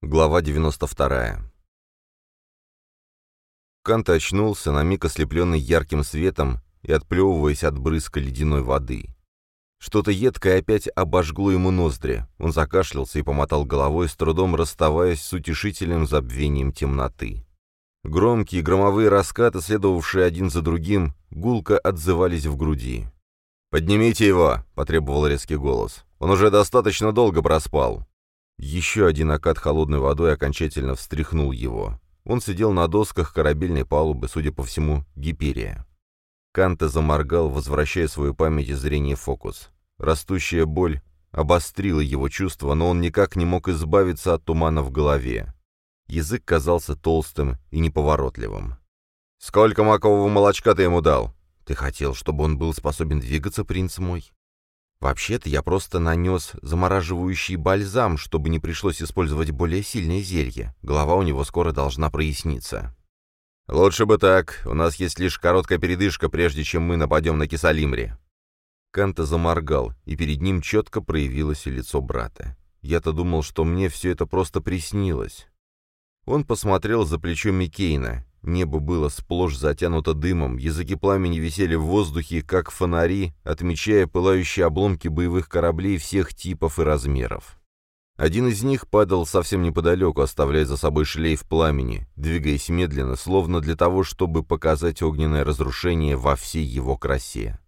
Глава 92. Кант очнулся, на миг ослепленный ярким светом и отплевываясь от брызга ледяной воды. Что-то едкое опять обожгло ему ноздри. Он закашлялся и помотал головой, с трудом расставаясь с утешительным забвением темноты. Громкие громовые раскаты, следовавшие один за другим, гулко отзывались в груди. «Поднимите его!» — потребовал резкий голос. «Он уже достаточно долго проспал». Еще один окат холодной водой окончательно встряхнул его. Он сидел на досках корабельной палубы, судя по всему, Гиперия. Канта заморгал, возвращая свою память и зрение фокус. Растущая боль обострила его чувства, но он никак не мог избавиться от тумана в голове. Язык казался толстым и неповоротливым. «Сколько макового молочка ты ему дал?» «Ты хотел, чтобы он был способен двигаться, принц мой?» «Вообще-то я просто нанес замораживающий бальзам, чтобы не пришлось использовать более сильное зелье. Голова у него скоро должна проясниться». «Лучше бы так. У нас есть лишь короткая передышка, прежде чем мы нападем на Кисалимри». Канта заморгал, и перед ним четко проявилось лицо брата. Я-то думал, что мне все это просто приснилось. Он посмотрел за плечо Микейна. Небо было сплошь затянуто дымом, языки пламени висели в воздухе, как фонари, отмечая пылающие обломки боевых кораблей всех типов и размеров. Один из них падал совсем неподалеку, оставляя за собой шлейф пламени, двигаясь медленно, словно для того, чтобы показать огненное разрушение во всей его красе.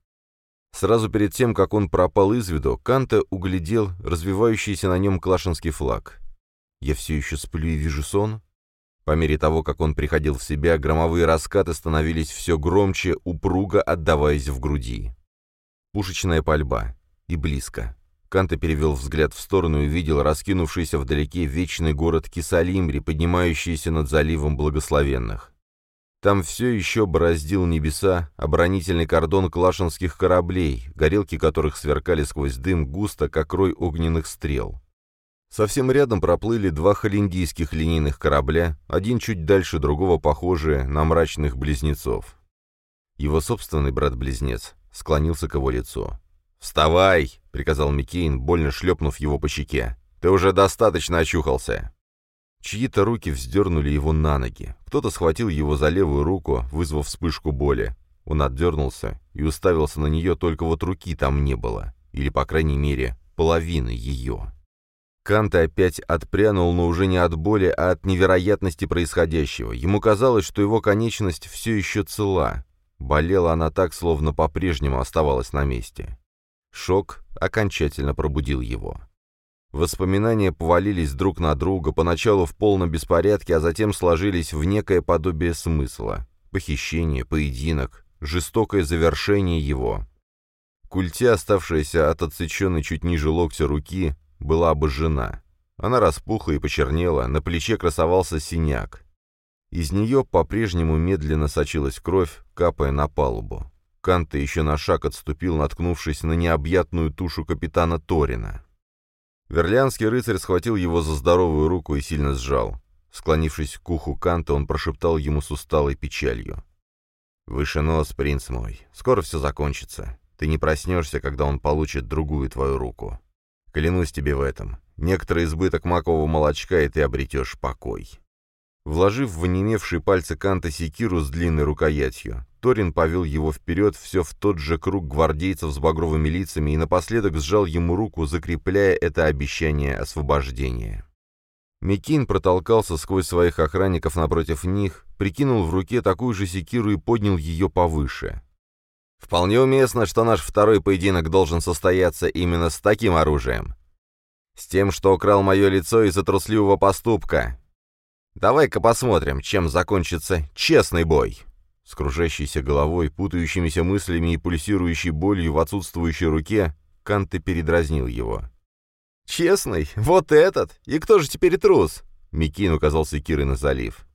Сразу перед тем, как он пропал из виду, Канта углядел развивающийся на нем клашинский флаг. «Я все еще сплю и вижу сон?» По мере того, как он приходил в себя, громовые раскаты становились все громче, упруго отдаваясь в груди. Пушечная пальба. И близко. Канта перевел взгляд в сторону и увидел раскинувшийся вдалеке вечный город Кисалимри, поднимающийся над заливом благословенных. Там все еще бороздил небеса оборонительный кордон клашинских кораблей, горелки которых сверкали сквозь дым густо, как рой огненных стрел. Совсем рядом проплыли два холиндийских линейных корабля, один чуть дальше другого похожие на мрачных близнецов. Его собственный брат-близнец склонился к его лицу. «Вставай!» — приказал Миккейн, больно шлепнув его по щеке. «Ты уже достаточно очухался!» Чьи-то руки вздернули его на ноги. Кто-то схватил его за левую руку, вызвав вспышку боли. Он отдернулся и уставился на нее, только вот руки там не было. Или, по крайней мере, половины ее. Канта опять отпрянул, но уже не от боли, а от невероятности происходящего. Ему казалось, что его конечность все еще цела. Болела она так, словно по-прежнему оставалась на месте. Шок окончательно пробудил его. Воспоминания повалились друг на друга, поначалу в полном беспорядке, а затем сложились в некое подобие смысла. Похищение, поединок, жестокое завершение его. Культя, оставшаяся от отсеченной чуть ниже локтя руки, была обожжена. Она распухла и почернела, на плече красовался синяк. Из нее по-прежнему медленно сочилась кровь, капая на палубу. Канта еще на шаг отступил, наткнувшись на необъятную тушу капитана Торина. Верлианский рыцарь схватил его за здоровую руку и сильно сжал. Склонившись к уху Канта, он прошептал ему с усталой печалью. «Выше нос, принц мой. Скоро все закончится. Ты не проснешься, когда он получит другую твою руку. Клянусь тебе в этом. Некоторый избыток макового молочка, и ты обретешь покой». Вложив в онемевшие пальцы Канта секиру с длинной рукоятью, Торин повел его вперед все в тот же круг гвардейцев с багровыми лицами и напоследок сжал ему руку, закрепляя это обещание освобождения. Микин протолкался сквозь своих охранников напротив них, прикинул в руке такую же секиру и поднял ее повыше. Вполне уместно, что наш второй поединок должен состояться именно с таким оружием. С тем, что украл мое лицо из-за трусливого поступка. Давай-ка посмотрим, чем закончится честный бой. С кружащейся головой, путающимися мыслями и пульсирующей болью в отсутствующей руке, Канте передразнил его. «Честный? Вот этот? И кто же теперь трус?» Микин указал секирой на залив.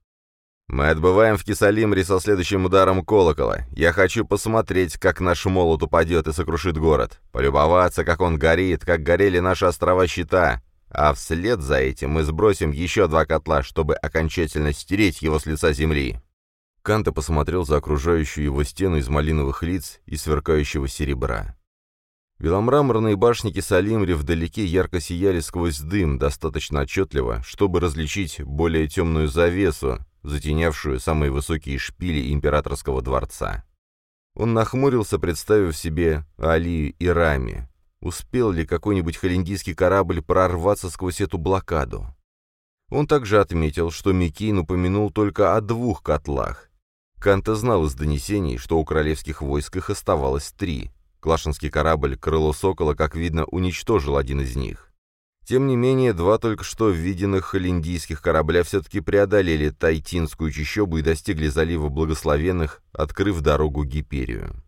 «Мы отбываем в Кисалимре со следующим ударом колокола. Я хочу посмотреть, как наш молот упадет и сокрушит город. Полюбоваться, как он горит, как горели наши острова щита. А вслед за этим мы сбросим еще два котла, чтобы окончательно стереть его с лица земли». Канта посмотрел за окружающую его стену из малиновых лиц и сверкающего серебра. Беломраморные башни Кисалимри вдалеке ярко сияли сквозь дым, достаточно отчетливо, чтобы различить более темную завесу, затенявшую самые высокие шпили императорского дворца. Он нахмурился, представив себе Алию и Рами. Успел ли какой-нибудь холиндийский корабль прорваться сквозь эту блокаду? Он также отметил, что Микейн упомянул только о двух котлах. Канта знал из донесений, что у королевских войск их оставалось три. Клашинский корабль «Крыло Сокола», как видно, уничтожил один из них. Тем не менее, два только что виденных холиндийских корабля все-таки преодолели Тайтинскую чащобу и достигли залива Благословенных, открыв дорогу Гиперию.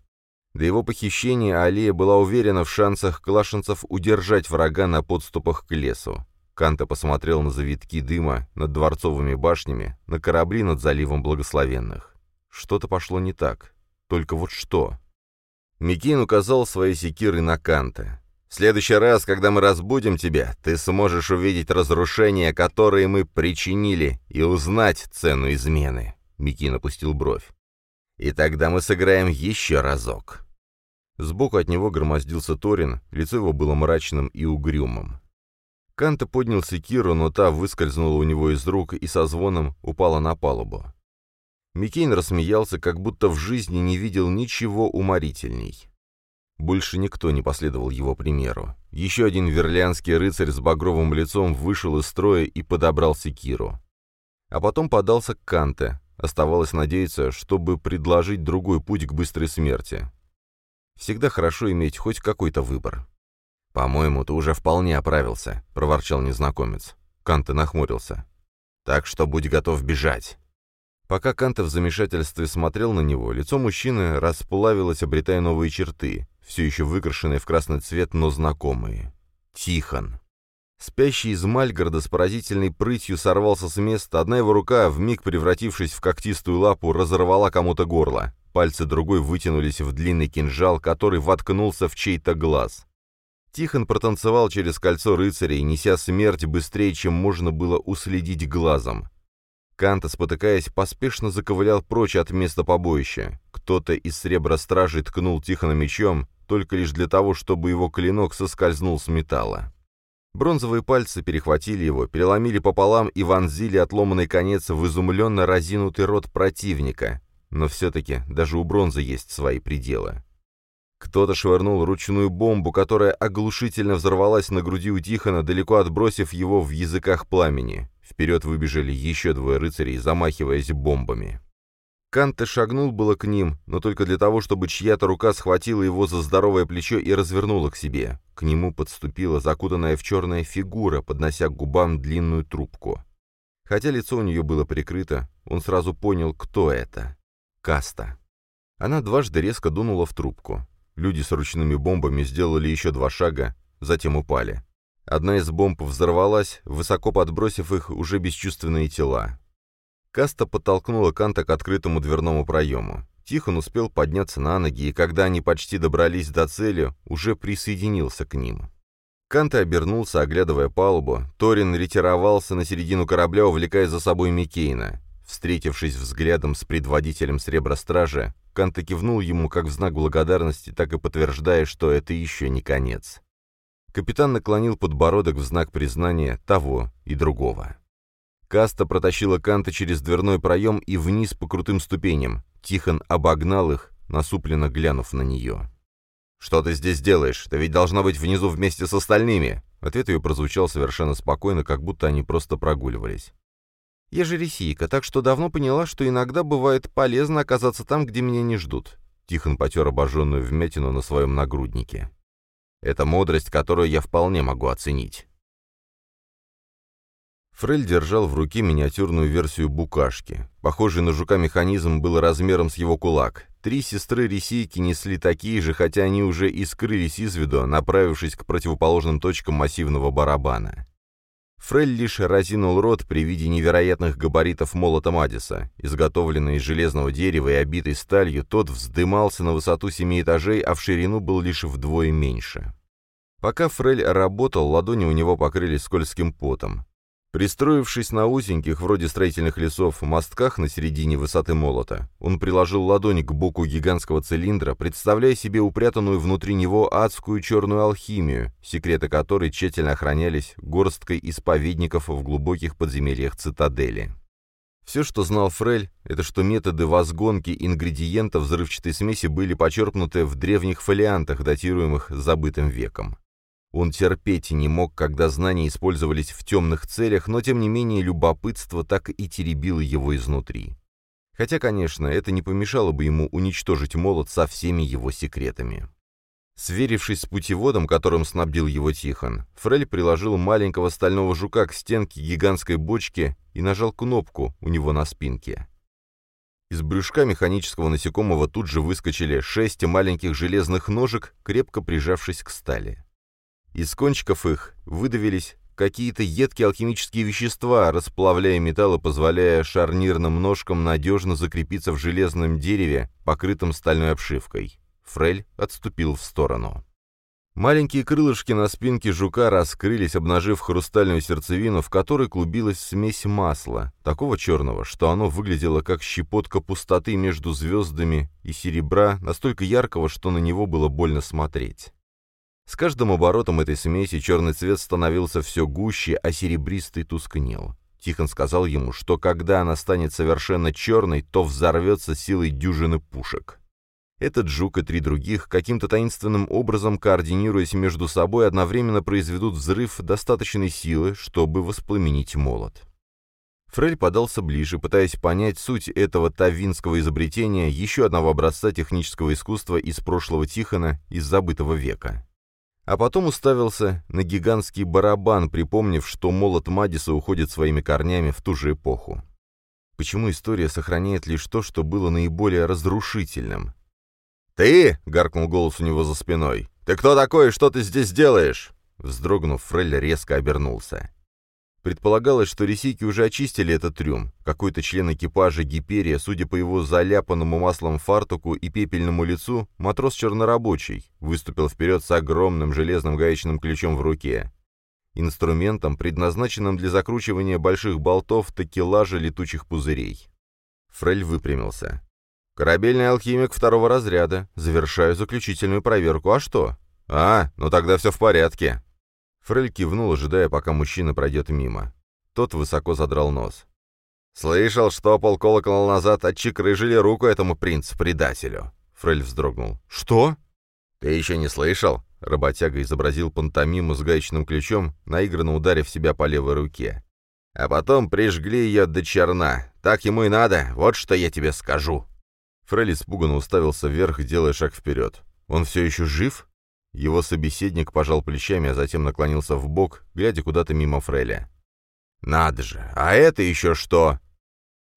До его похищения Алия была уверена в шансах клашенцев удержать врага на подступах к лесу. Канта посмотрел на завитки дыма над дворцовыми башнями, на корабли над заливом Благословенных. Что-то пошло не так. Только вот что? Микин указал своей секирой на Канта. В следующий раз, когда мы разбудим тебя, ты сможешь увидеть разрушения, которые мы причинили, и узнать цену измены». Микин опустил бровь. «И тогда мы сыграем еще разок». Сбоку от него громоздился Торин, лицо его было мрачным и угрюмым. Канта поднял секиру, но та выскользнула у него из рук и со звоном упала на палубу. Микейн рассмеялся, как будто в жизни не видел ничего уморительней. Больше никто не последовал его примеру. Еще один верлианский рыцарь с багровым лицом вышел из строя и подобрал секиру. А потом подался к Канте. Оставалось надеяться, чтобы предложить другой путь к быстрой смерти. Всегда хорошо иметь хоть какой-то выбор. «По-моему, ты уже вполне оправился», — проворчал незнакомец. Канте нахмурился. «Так что будь готов бежать». Пока Канте в замешательстве смотрел на него, лицо мужчины расплавилось, обретая новые черты все еще выкрашенные в красный цвет, но знакомые. Тихон. Спящий из Мальгарда с поразительной прытью сорвался с места, одна его рука, вмиг превратившись в когтистую лапу, разорвала кому-то горло. Пальцы другой вытянулись в длинный кинжал, который воткнулся в чей-то глаз. Тихон протанцевал через кольцо рыцарей, неся смерть быстрее, чем можно было уследить глазом. Канта, спотыкаясь, поспешно заковылял прочь от места побоища. Кто-то из сребра стражей ткнул Тихона мечом, только лишь для того, чтобы его клинок соскользнул с металла. Бронзовые пальцы перехватили его, переломили пополам и вонзили отломанный конец в изумленно разинутый рот противника. Но все-таки даже у бронзы есть свои пределы. Кто-то швырнул ручную бомбу, которая оглушительно взорвалась на груди у Тихона, далеко отбросив его в языках пламени. Вперед выбежали еще двое рыцарей, замахиваясь бомбами. Канте шагнул было к ним, но только для того, чтобы чья-то рука схватила его за здоровое плечо и развернула к себе. К нему подступила закутанная в черная фигура, поднося к губам длинную трубку. Хотя лицо у нее было прикрыто, он сразу понял, кто это. Каста. Она дважды резко дунула в трубку. Люди с ручными бомбами сделали еще два шага, затем упали. Одна из бомб взорвалась, высоко подбросив их уже бесчувственные тела. Каста подтолкнула Канта к открытому дверному проему. Тихон успел подняться на ноги, и когда они почти добрались до цели, уже присоединился к ним. Канта обернулся, оглядывая палубу. Торин ретировался на середину корабля, увлекая за собой Микейна. Встретившись взглядом с предводителем Сребростража, Канта кивнул ему как в знак благодарности, так и подтверждая, что это еще не конец. Капитан наклонил подбородок в знак признания того и другого. Каста протащила Канта через дверной проем и вниз по крутым ступеням. Тихон обогнал их, насупленно глянув на нее. «Что ты здесь делаешь? Ты ведь должна быть внизу вместе с остальными!» Ответ ее прозвучал совершенно спокойно, как будто они просто прогуливались. «Я же ресийка, так что давно поняла, что иногда бывает полезно оказаться там, где меня не ждут». Тихон потер обожженную вмятину на своем нагруднике. «Это мудрость, которую я вполне могу оценить». Фрель держал в руке миниатюрную версию букашки. Похожий на жука механизм был размером с его кулак. Три сестры-ресийки несли такие же, хотя они уже и скрылись из виду, направившись к противоположным точкам массивного барабана. Фрель лишь разинул рот при виде невероятных габаритов молота Мадиса. Изготовленный из железного дерева и обитый сталью, тот вздымался на высоту семи этажей, а в ширину был лишь вдвое меньше. Пока Фрель работал, ладони у него покрылись скользким потом. Пристроившись на узеньких, вроде строительных лесов, мостках на середине высоты молота, он приложил ладонь к боку гигантского цилиндра, представляя себе упрятанную внутри него адскую черную алхимию, секреты которой тщательно охранялись горсткой исповедников в глубоких подземельях цитадели. Все, что знал Фрель, это что методы возгонки ингредиентов взрывчатой смеси были почерпнуты в древних фолиантах, датируемых забытым веком. Он терпеть не мог, когда знания использовались в темных целях, но тем не менее любопытство так и теребило его изнутри. Хотя, конечно, это не помешало бы ему уничтожить молот со всеми его секретами. Сверившись с путеводом, которым снабдил его Тихон, Фрель приложил маленького стального жука к стенке гигантской бочки и нажал кнопку у него на спинке. Из брюшка механического насекомого тут же выскочили шесть маленьких железных ножек, крепко прижавшись к стали. Из кончиков их выдавились какие-то едкие алхимические вещества, расплавляя металл и позволяя шарнирным ножкам надежно закрепиться в железном дереве, покрытом стальной обшивкой. Фрель отступил в сторону. Маленькие крылышки на спинке жука раскрылись, обнажив хрустальную сердцевину, в которой клубилась смесь масла, такого черного, что оно выглядело как щепотка пустоты между звездами и серебра, настолько яркого, что на него было больно смотреть. С каждым оборотом этой смеси черный цвет становился все гуще, а серебристый тускнел. Тихон сказал ему, что когда она станет совершенно черной, то взорвется силой дюжины пушек. Этот жук и три других, каким-то таинственным образом координируясь между собой, одновременно произведут взрыв достаточной силы, чтобы воспламенить молот. Фрель подался ближе, пытаясь понять суть этого тавинского изобретения, еще одного образца технического искусства из прошлого Тихона, из забытого века а потом уставился на гигантский барабан, припомнив, что молот Мадиса уходит своими корнями в ту же эпоху. Почему история сохраняет лишь то, что было наиболее разрушительным? «Ты!» — гаркнул голос у него за спиной. «Ты кто такой и что ты здесь делаешь?» Вздрогнув, Фрель резко обернулся. Предполагалось, что ресики уже очистили этот трюм. Какой-то член экипажа Гиперия, судя по его заляпанному маслом фартуку и пепельному лицу, матрос чернорабочий, выступил вперед с огромным железным гаечным ключом в руке. Инструментом, предназначенным для закручивания больших болтов такелажа летучих пузырей. Фрель выпрямился. «Корабельный алхимик второго разряда. Завершаю заключительную проверку. А что?» «А, ну тогда все в порядке», Фрель кивнул, ожидая, пока мужчина пройдет мимо. Тот высоко задрал нос. «Слышал, что полколокола назад отчекрыжили руку этому принцу-предателю». Фрель вздрогнул. «Что?» «Ты еще не слышал?» Работяга изобразил пантомиму с гаечным ключом, наигранно ударив себя по левой руке. «А потом прижгли ее до черна. Так ему и надо, вот что я тебе скажу». Фрель испуганно уставился вверх, делая шаг вперед. «Он все еще жив?» Его собеседник пожал плечами, а затем наклонился в бок, глядя куда-то мимо Фреля. «Надо же! А это еще что?»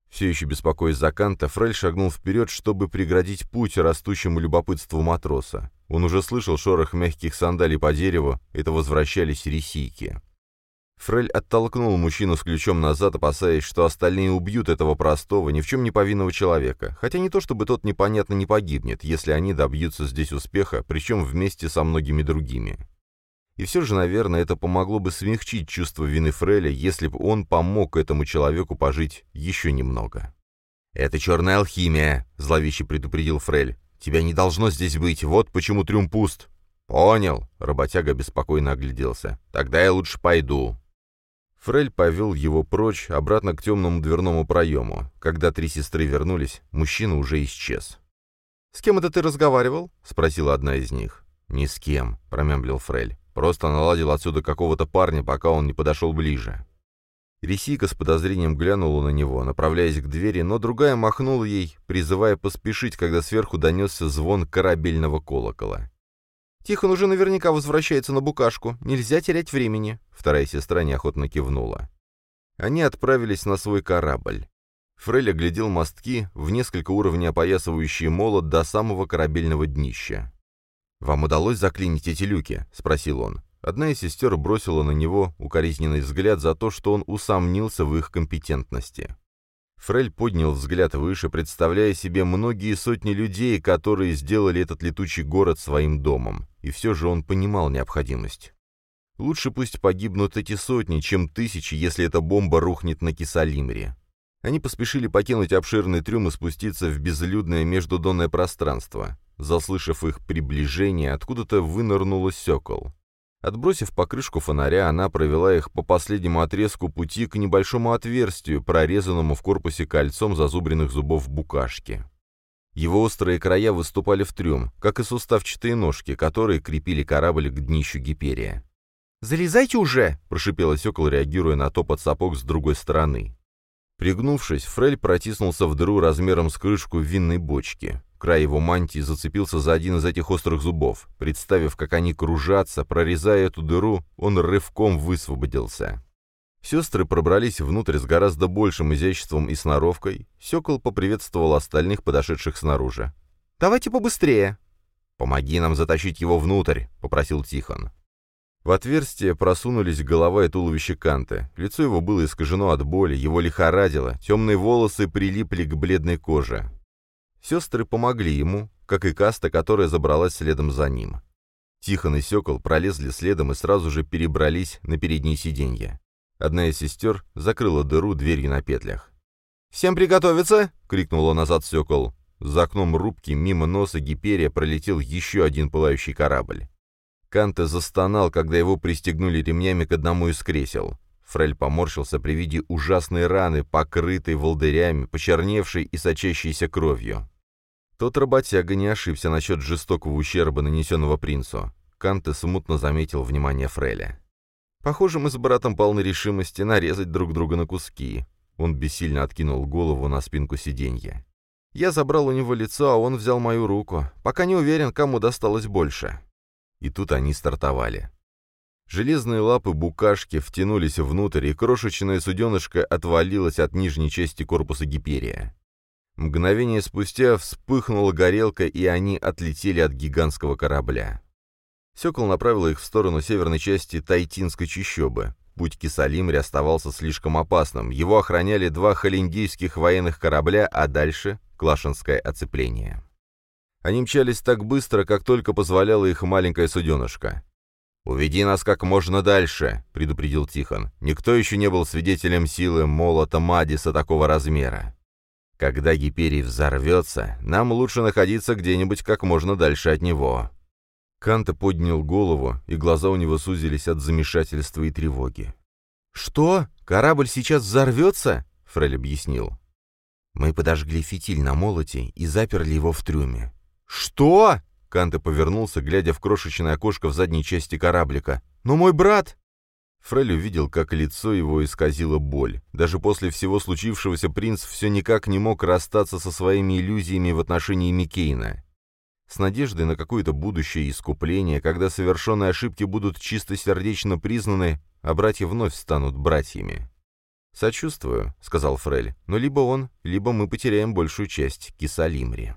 Все еще беспокоясь за Канта, Фрель шагнул вперед, чтобы преградить путь растущему любопытству матроса. Он уже слышал шорох мягких сандалий по дереву, это возвращались ресийки. Фрель оттолкнул мужчину с ключом назад, опасаясь, что остальные убьют этого простого, ни в чем не повинного человека, хотя не то чтобы тот непонятно не погибнет, если они добьются здесь успеха, причем вместе со многими другими. И все же, наверное, это помогло бы смягчить чувство вины Фреля, если бы он помог этому человеку пожить еще немного. «Это черная алхимия», — зловеще предупредил Фрель. «Тебя не должно здесь быть, вот почему трюм пуст». «Понял», — работяга беспокойно огляделся. «Тогда я лучше пойду». Фрель повел его прочь, обратно к темному дверному проему. Когда три сестры вернулись, мужчина уже исчез. «С кем это ты разговаривал?» — спросила одна из них. «Ни с кем», — промямлил Фрель. «Просто наладил отсюда какого-то парня, пока он не подошел ближе». Ресика с подозрением глянула на него, направляясь к двери, но другая махнула ей, призывая поспешить, когда сверху донесся звон корабельного колокола. Тихон уже наверняка возвращается на букашку. Нельзя терять времени». Вторая сестра неохотно кивнула. Они отправились на свой корабль. Фрель оглядел мостки, в несколько уровней опоясывающие молот до самого корабельного днища. «Вам удалось заклинить эти люки?» — спросил он. Одна из сестер бросила на него укоризненный взгляд за то, что он усомнился в их компетентности. Фрель поднял взгляд выше, представляя себе многие сотни людей, которые сделали этот летучий город своим домом, и все же он понимал необходимость. Лучше пусть погибнут эти сотни, чем тысячи, если эта бомба рухнет на Кисалимре. Они поспешили покинуть обширный трюм и спуститься в безлюдное междудонное пространство. Заслышав их приближение, откуда-то вынырнула сёкол. Отбросив покрышку фонаря, она провела их по последнему отрезку пути к небольшому отверстию, прорезанному в корпусе кольцом зазубренных зубов букашки. Его острые края выступали в трюм, как и суставчатые ножки, которые крепили корабль к днищу Гиперия. «Залезайте уже!» — прошипела Сёкол, реагируя на топот сапог с другой стороны. Пригнувшись, Фрель протиснулся в дыру размером с крышку винной бочки. Край его мантии зацепился за один из этих острых зубов. Представив, как они кружатся, прорезая эту дыру, он рывком высвободился. Сестры пробрались внутрь с гораздо большим изяществом и сноровкой. Сокол поприветствовал остальных, подошедших снаружи. «Давайте побыстрее!» «Помоги нам затащить его внутрь», — попросил Тихон. В отверстие просунулись голова и туловище Канты. Лицо его было искажено от боли, его лихорадило, темные волосы прилипли к бледной коже. Сестры помогли ему, как и каста, которая забралась следом за ним. Тихон и Сокол пролезли следом и сразу же перебрались на передние сиденья. Одна из сестер закрыла дыру дверью на петлях. «Всем приготовиться!» — крикнула назад Сокол. За окном рубки мимо носа Гиперия пролетел еще один пылающий корабль. Канте застонал, когда его пристегнули ремнями к одному из кресел. Фрель поморщился при виде ужасной раны, покрытой волдырями, почерневшей и сочащейся кровью. Тот работяга не ошибся насчет жестокого ущерба, нанесенного принцу. Канте смутно заметил внимание Фреля. «Похоже, мы с братом полны решимости нарезать друг друга на куски». Он бессильно откинул голову на спинку сиденья. «Я забрал у него лицо, а он взял мою руку. Пока не уверен, кому досталось больше». И тут они стартовали. Железные лапы букашки втянулись внутрь, и крошечное суденышко отвалилось от нижней части корпуса Гиперия. Мгновение спустя вспыхнула горелка, и они отлетели от гигантского корабля. Сёкол направил их в сторону северной части Тайтинской чащобы. Путь к Кисалимре оставался слишком опасным. Его охраняли два холиндийских военных корабля, а дальше — Клашинское оцепление. Они мчались так быстро, как только позволяло их маленькое суденышко. «Уведи нас как можно дальше», — предупредил Тихон. «Никто еще не был свидетелем силы молота Мадиса такого размера. Когда Гиперий взорвется, нам лучше находиться где-нибудь как можно дальше от него». Канта поднял голову, и глаза у него сузились от замешательства и тревоги. «Что? Корабль сейчас взорвется?» — Фрель объяснил. «Мы подожгли фитиль на молоте и заперли его в трюме». «Что?» Канте повернулся, глядя в крошечное окошко в задней части кораблика. «Но мой брат...» Фрель увидел, как лицо его исказило боль. Даже после всего случившегося принц все никак не мог расстаться со своими иллюзиями в отношении Микейна. С надеждой на какое-то будущее искупление, когда совершенные ошибки будут чистосердечно признаны, а братья вновь станут братьями. «Сочувствую», — сказал Фрель, — «но либо он, либо мы потеряем большую часть Кисалимри».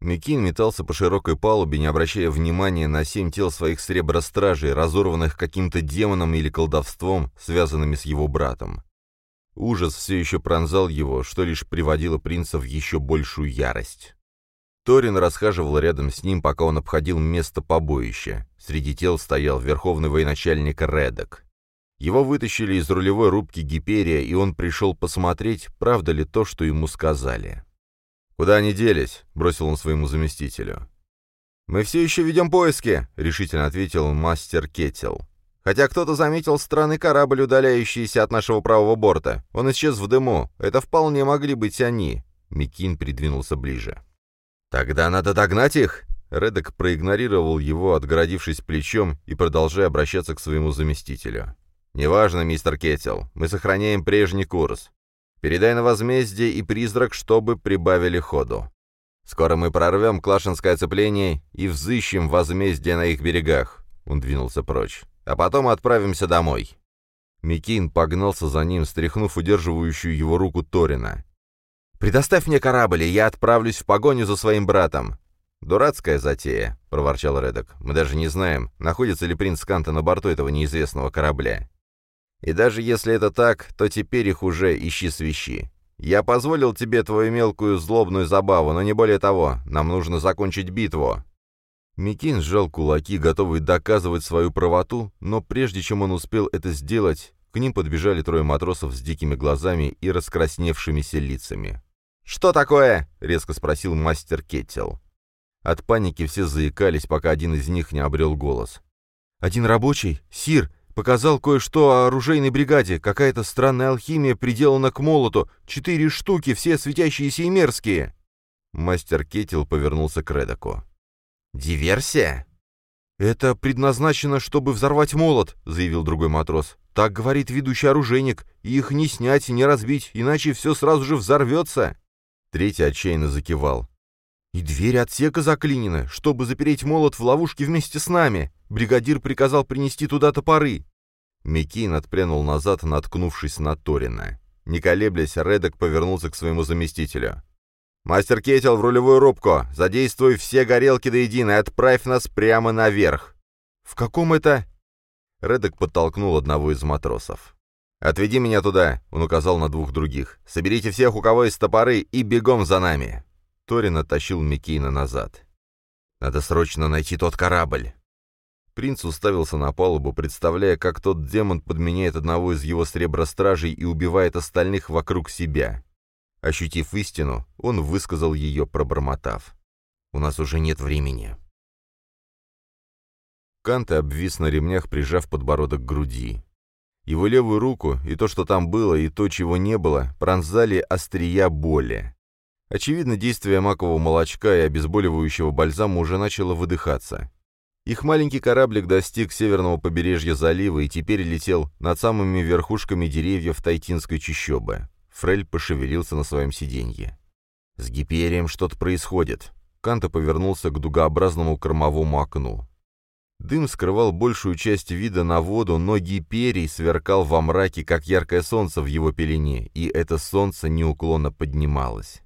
Микин метался по широкой палубе, не обращая внимания на семь тел своих сребростражей, разорванных каким-то демоном или колдовством, связанными с его братом. Ужас все еще пронзал его, что лишь приводило принца в еще большую ярость. Торин расхаживал рядом с ним, пока он обходил место побоища. Среди тел стоял верховный военачальник Редок. Его вытащили из рулевой рубки Гиперия, и он пришел посмотреть, правда ли то, что ему сказали. «Куда они делись?» — бросил он своему заместителю. «Мы все еще ведем поиски», — решительно ответил мастер Кетел. «Хотя кто-то заметил странный корабль, удаляющийся от нашего правого борта. Он исчез в дыму. Это вполне могли быть они». Микин придвинулся ближе. «Тогда надо догнать их!» Редок проигнорировал его, отгородившись плечом и продолжая обращаться к своему заместителю. «Неважно, мистер Кетел, мы сохраняем прежний курс. Передай на возмездие и призрак, чтобы прибавили ходу. Скоро мы прорвем клашинское оцепление и взыщем возмездие на их берегах». Он двинулся прочь. «А потом отправимся домой». Микин погнался за ним, стряхнув удерживающую его руку Торина. «Предоставь мне корабль, и я отправлюсь в погоню за своим братом». «Дурацкая затея», — проворчал Редок. «Мы даже не знаем, находится ли принц Канта на борту этого неизвестного корабля. И даже если это так, то теперь их уже ищи свищи. Я позволил тебе твою мелкую злобную забаву, но не более того. Нам нужно закончить битву». Микин сжал кулаки, готовый доказывать свою правоту, но прежде чем он успел это сделать, к ним подбежали трое матросов с дикими глазами и раскрасневшимися лицами. «Что такое?» — резко спросил мастер Кеттел. От паники все заикались, пока один из них не обрел голос. «Один рабочий, Сир, показал кое-что о оружейной бригаде. Какая-то странная алхимия приделана к молоту. Четыре штуки, все светящиеся и мерзкие». Мастер Кеттел повернулся к Редоку. «Диверсия?» «Это предназначено, чтобы взорвать молот», — заявил другой матрос. «Так говорит ведущий оружейник. Их не снять, не разбить, иначе все сразу же взорвется». Третий отчаянно закивал. «И дверь отсека заклинена, чтобы запереть молот в ловушке вместе с нами. Бригадир приказал принести туда топоры». Миккейн отпрянул назад, наткнувшись на Торина. Не колеблясь, Редок повернулся к своему заместителю. «Мастер Кетел в рулевую рубку! Задействуй все горелки до единой отправь нас прямо наверх!» «В каком это...» Редок подтолкнул одного из матросов. «Отведи меня туда», — он указал на двух других. «Соберите всех, у кого есть топоры, и бегом за нами». Торин оттащил Миккейна назад. «Надо срочно найти тот корабль». Принц уставился на палубу, представляя, как тот демон подменяет одного из его сребростражей и убивает остальных вокруг себя. Ощутив истину, он высказал ее, пробормотав. «У нас уже нет времени». Канте обвис на ремнях, прижав подбородок к груди. Его левую руку, и то, что там было, и то, чего не было, пронзали острия боли. Очевидно, действие макового молочка и обезболивающего бальзама уже начало выдыхаться. Их маленький кораблик достиг северного побережья залива и теперь летел над самыми верхушками деревьев Тайтинской чащобы. Фрель пошевелился на своем сиденье. «С Гиперием что-то происходит». Канта повернулся к дугообразному кормовому окну. Дым скрывал большую часть вида на воду, но гиперий сверкал во мраке, как яркое солнце в его пелене, и это солнце неуклонно поднималось.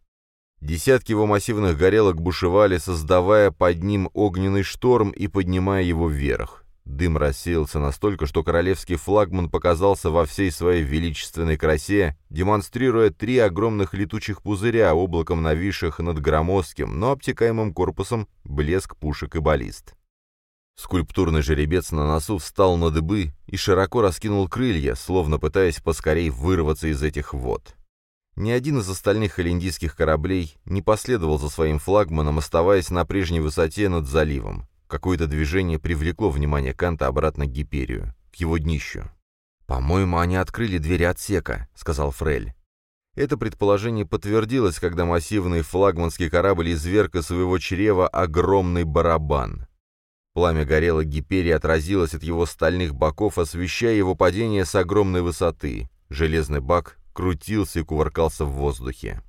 Десятки его массивных горелок бушевали, создавая под ним огненный шторм и поднимая его вверх. Дым рассеялся настолько, что королевский флагман показался во всей своей величественной красе, демонстрируя три огромных летучих пузыря, облаком нависших над громоздким, но обтекаемым корпусом, блеск пушек и баллист. Скульптурный жеребец на носу встал на дыбы и широко раскинул крылья, словно пытаясь поскорей вырваться из этих вод. Ни один из остальных холиндийских кораблей не последовал за своим флагманом, оставаясь на прежней высоте над заливом. Какое-то движение привлекло внимание Канта обратно к Гиперию, к его днищу. «По-моему, они открыли двери отсека», — сказал Фрель. Это предположение подтвердилось, когда массивный флагманский корабль изверг из своего чрева огромный барабан. Пламя горело Гиперии отразилось от его стальных боков, освещая его падение с огромной высоты. Железный бак крутился и кувыркался в воздухе.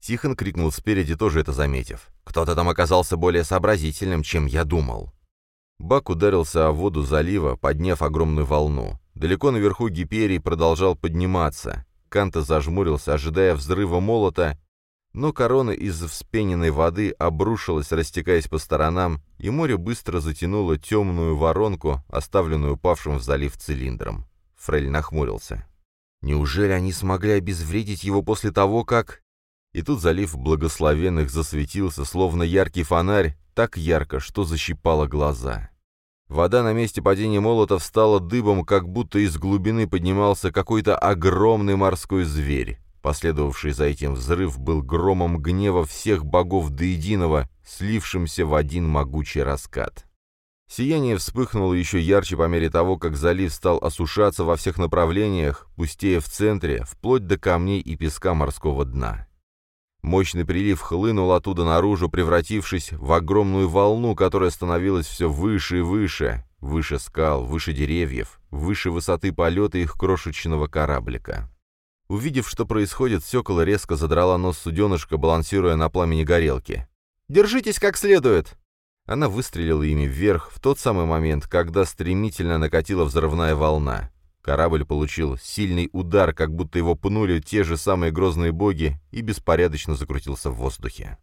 Тихон крикнул спереди, тоже это заметив. «Кто-то там оказался более сообразительным, чем я думал». Бак ударился о воду залива, подняв огромную волну. Далеко наверху Гиперий продолжал подниматься. Канта зажмурился, ожидая взрыва молота, но корона из вспененной воды обрушилась, растекаясь по сторонам, и море быстро затянуло темную воронку, оставленную упавшим в залив цилиндром. Фрель нахмурился. Неужели они смогли обезвредить его после того, как... И тут залив благословенных засветился, словно яркий фонарь, так ярко, что защипало глаза. Вода на месте падения молота встала дыбом, как будто из глубины поднимался какой-то огромный морской зверь. Последовавший за этим взрыв был громом гнева всех богов до единого, слившимся в один могучий раскат. Сияние вспыхнуло еще ярче по мере того, как залив стал осушаться во всех направлениях, пустея в центре, вплоть до камней и песка морского дна. Мощный прилив хлынул оттуда наружу, превратившись в огромную волну, которая становилась все выше и выше, выше скал, выше деревьев, выше высоты полета их крошечного кораблика. Увидев, что происходит, Сёкола резко задрала нос суденышка, балансируя на пламени горелки. «Держитесь как следует!» Она выстрелила ими вверх в тот самый момент, когда стремительно накатила взрывная волна. Корабль получил сильный удар, как будто его пнули те же самые грозные боги, и беспорядочно закрутился в воздухе.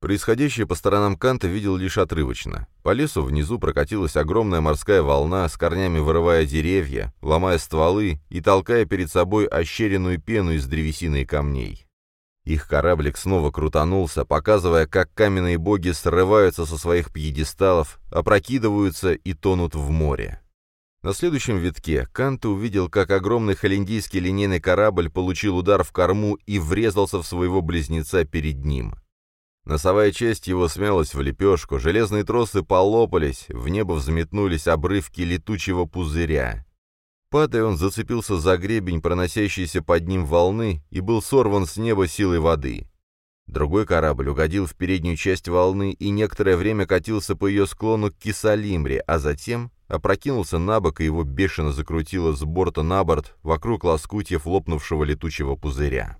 Происходящее по сторонам Канта видел лишь отрывочно. По лесу внизу прокатилась огромная морская волна, с корнями вырывая деревья, ломая стволы и толкая перед собой ощеренную пену из древесины и камней. Их кораблик снова крутанулся, показывая, как каменные боги срываются со своих пьедесталов, опрокидываются и тонут в море. На следующем витке Канта увидел, как огромный холиндийский линейный корабль получил удар в корму и врезался в своего близнеца перед ним. Носовая часть его смялась в лепешку, железные тросы полопались, в небо взметнулись обрывки летучего пузыря. Падая, он зацепился за гребень, проносящийся под ним волны, и был сорван с неба силой воды. Другой корабль угодил в переднюю часть волны и некоторое время катился по ее склону к Кисалимре, а затем опрокинулся на бок, и его бешено закрутило с борта на борт вокруг лоскутьев лопнувшего летучего пузыря.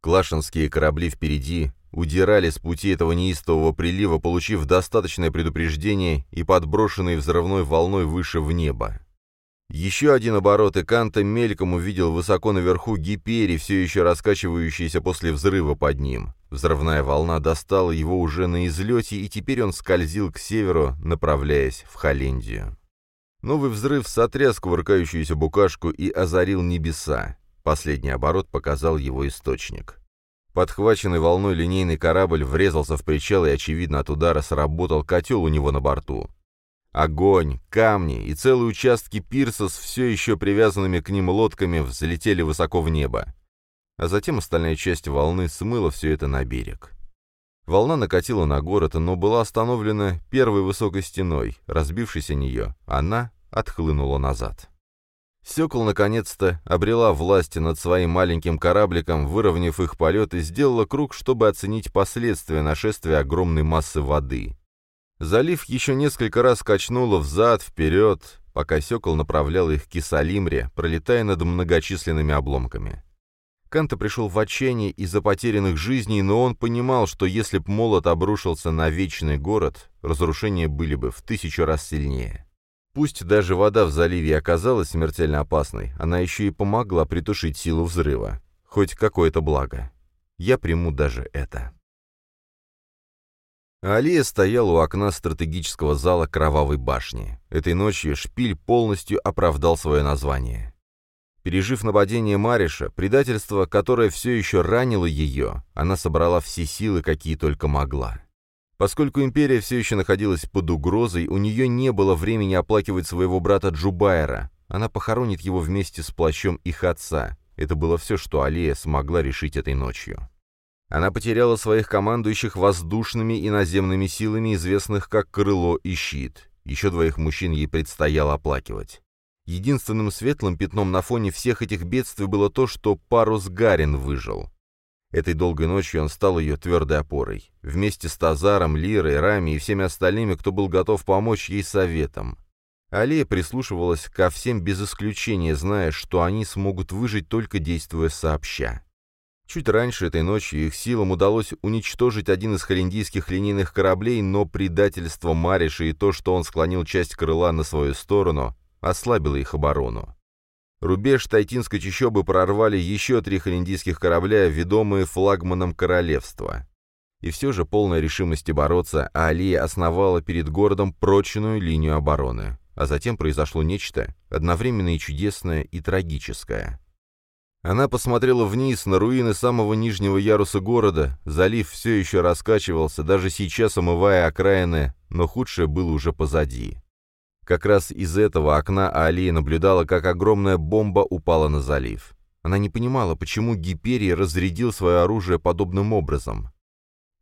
Клашинские корабли впереди удирали с пути этого неистового прилива, получив достаточное предупреждение и подброшенные взрывной волной выше в небо. Еще один оборот, и Канта мельком увидел высоко наверху Гипери, все еще раскачивающийся после взрыва под ним. Взрывная волна достала его уже на излете, и теперь он скользил к северу, направляясь в Холлендию. Новый взрыв сотряс кувыркающуюся букашку и озарил небеса. Последний оборот показал его источник. Подхваченный волной линейный корабль врезался в причал, и, очевидно, от удара сработал котел у него на борту. Огонь, камни и целые участки пирса с все еще привязанными к ним лодками взлетели высоко в небо. А затем остальная часть волны смыла все это на берег. Волна накатила на город, но была остановлена первой высокой стеной. Разбившись о нее, она отхлынула назад. Сёкол наконец-то обрела власть над своим маленьким корабликом, выровняв их полет и сделала круг, чтобы оценить последствия нашествия огромной массы воды. Залив еще несколько раз качнуло взад-вперед, пока Сёкол направлял их к Кисалимре, пролетая над многочисленными обломками. Канта пришел в отчаяние из-за потерянных жизней, но он понимал, что если б молот обрушился на вечный город, разрушения были бы в тысячу раз сильнее. Пусть даже вода в заливе оказалась смертельно опасной, она еще и помогла притушить силу взрыва. Хоть какое-то благо. Я приму даже это. Алия стоял у окна стратегического зала Кровавой башни. Этой ночью шпиль полностью оправдал свое название. Пережив нападение Мариша, предательство, которое все еще ранило ее, она собрала все силы, какие только могла. Поскольку империя все еще находилась под угрозой, у нее не было времени оплакивать своего брата Джубайра. Она похоронит его вместе с плащом их отца. Это было все, что Алия смогла решить этой ночью. Она потеряла своих командующих воздушными и наземными силами, известных как Крыло и Щит. Еще двоих мужчин ей предстояло оплакивать. Единственным светлым пятном на фоне всех этих бедствий было то, что парус Гарин выжил. Этой долгой ночью он стал ее твердой опорой. Вместе с Тазаром, Лирой, Рами и всеми остальными, кто был готов помочь ей советом. Алия прислушивалась ко всем без исключения, зная, что они смогут выжить только действуя сообща. Чуть раньше этой ночью их силам удалось уничтожить один из холиндийских линейных кораблей, но предательство Мариша и то, что он склонил часть крыла на свою сторону, ослабило их оборону. Рубеж Тайтинской чащобы прорвали еще три холиндийских корабля, ведомые флагманом королевства. И все же полная решимости бороться, Алия основала перед городом прочную линию обороны. А затем произошло нечто, одновременно и чудесное, и трагическое. Она посмотрела вниз на руины самого нижнего яруса города, залив все еще раскачивался, даже сейчас омывая окраины, но худшее было уже позади. Как раз из этого окна Алия наблюдала, как огромная бомба упала на залив. Она не понимала, почему Гиперий разрядил свое оружие подобным образом.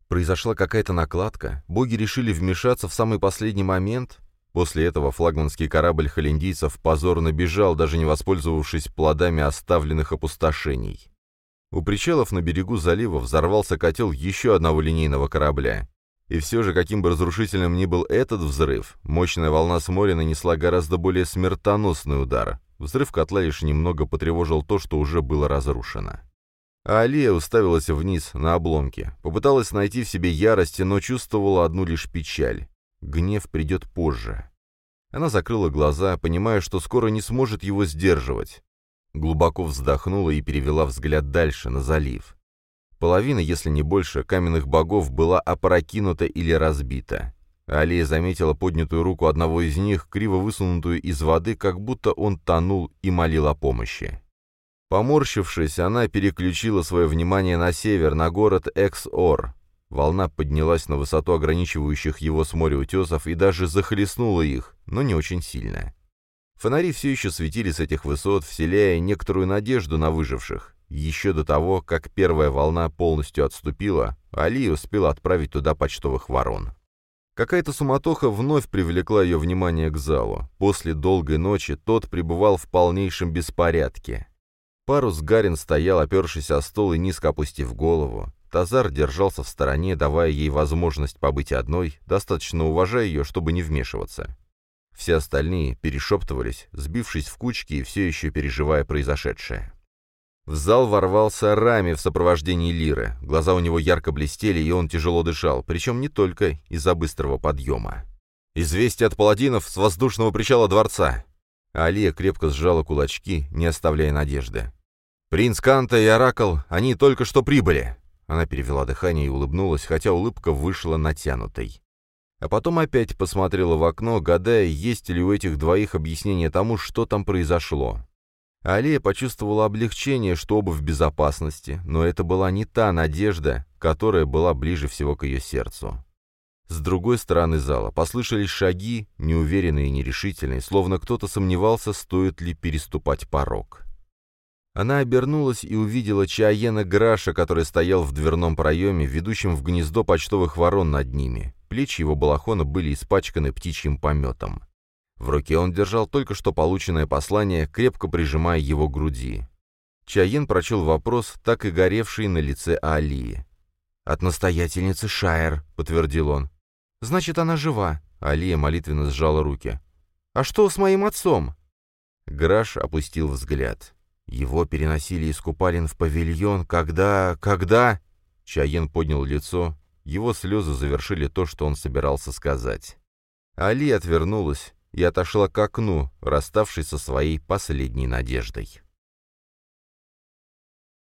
Произошла какая-то накладка, боги решили вмешаться в самый последний момент, После этого флагманский корабль холиндийцев позорно бежал, даже не воспользовавшись плодами оставленных опустошений. У причалов на берегу залива взорвался котел еще одного линейного корабля. И все же, каким бы разрушительным ни был этот взрыв, мощная волна с моря нанесла гораздо более смертоносный удар. Взрыв котла лишь немного потревожил то, что уже было разрушено. А Алия уставилась вниз, на обломки. Попыталась найти в себе ярость, но чувствовала одну лишь печаль. Гнев придет позже. Она закрыла глаза, понимая, что скоро не сможет его сдерживать. Глубоко вздохнула и перевела взгляд дальше, на залив. Половина, если не больше, каменных богов была опрокинута или разбита. Алия заметила поднятую руку одного из них, криво высунутую из воды, как будто он тонул и молил о помощи. Поморщившись, она переключила свое внимание на север, на город Экс-Ор. Волна поднялась на высоту ограничивающих его с моря утесов и даже захлестнула их, но не очень сильно. Фонари все еще светили с этих высот, вселяя некоторую надежду на выживших. Еще до того, как первая волна полностью отступила, Али успел отправить туда почтовых ворон. Какая-то суматоха вновь привлекла ее внимание к залу. После долгой ночи тот пребывал в полнейшем беспорядке. Парус Гарин стоял, опершись о стол и низко опустив голову. Тазар держался в стороне, давая ей возможность побыть одной, достаточно уважая ее, чтобы не вмешиваться. Все остальные перешептывались, сбившись в кучки и все еще переживая произошедшее. В зал ворвался Рами в сопровождении Лиры. Глаза у него ярко блестели, и он тяжело дышал, причем не только из-за быстрого подъема. «Известие от паладинов с воздушного причала дворца!» Алия крепко сжала кулачки, не оставляя надежды. «Принц Канта и Оракл, они только что прибыли!» Она перевела дыхание и улыбнулась, хотя улыбка вышла натянутой. А потом опять посмотрела в окно, гадая, есть ли у этих двоих объяснение тому, что там произошло. Алия почувствовала облегчение, что оба в безопасности, но это была не та надежда, которая была ближе всего к ее сердцу. С другой стороны зала послышались шаги, неуверенные и нерешительные, словно кто-то сомневался, стоит ли переступать порог. Она обернулась и увидела Чаена Граша, который стоял в дверном проеме, ведущем в гнездо почтовых ворон над ними. Плечи его балахона были испачканы птичьим пометом. В руке он держал только что полученное послание, крепко прижимая его к груди. Чаен прочел вопрос, так и горевший на лице Алии. «От настоятельницы Шайер», — подтвердил он. «Значит, она жива», — Алия молитвенно сжала руки. «А что с моим отцом?» Граш опустил взгляд. Его переносили из купалин в павильон, когда... когда... Чаен поднял лицо, его слезы завершили то, что он собирался сказать. Али отвернулась, и отошла к окну, расставшись со своей последней надеждой.